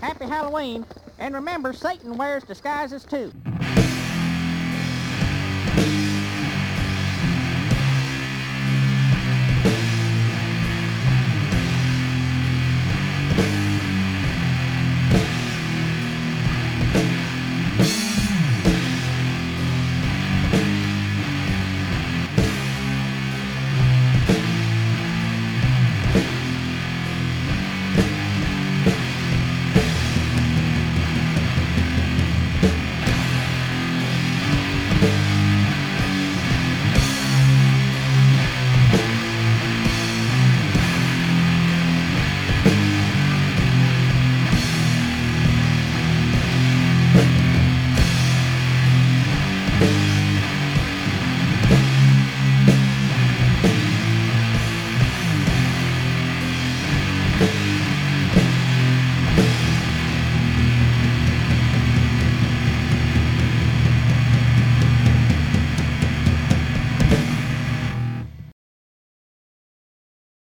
Happy Halloween, and remember, Satan wears disguises too.